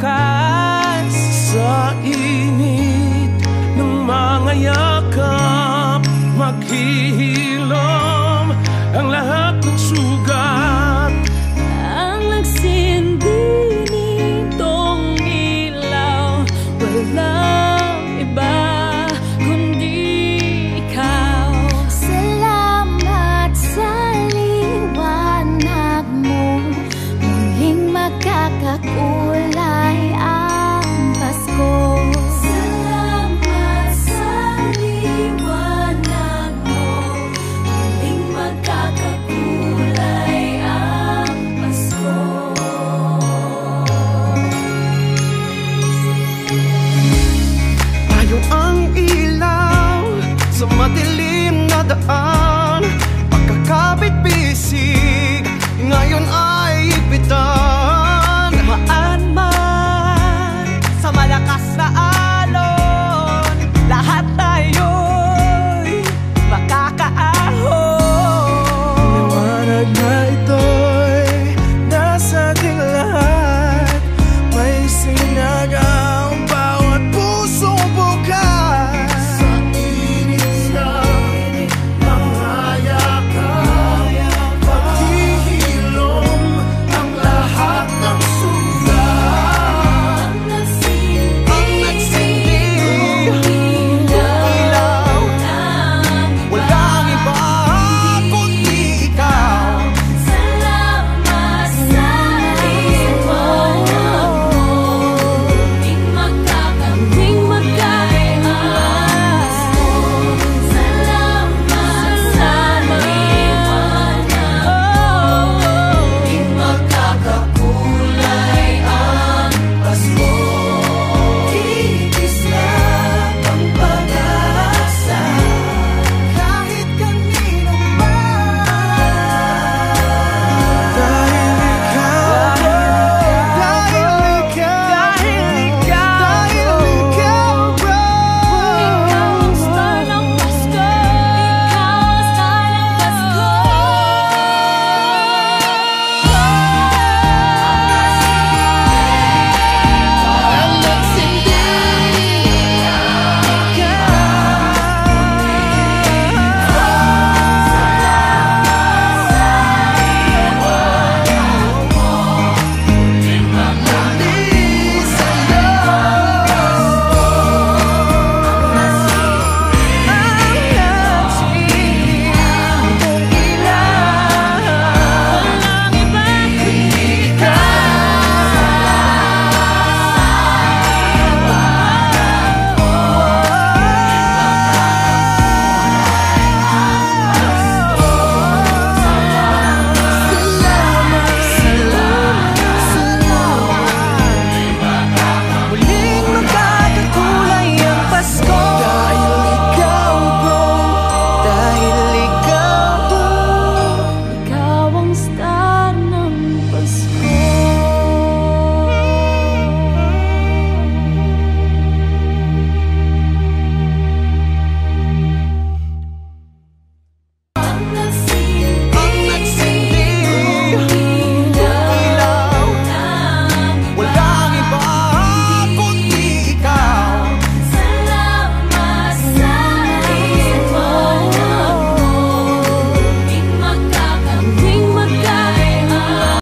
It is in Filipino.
wakas Sa init ng mga yakap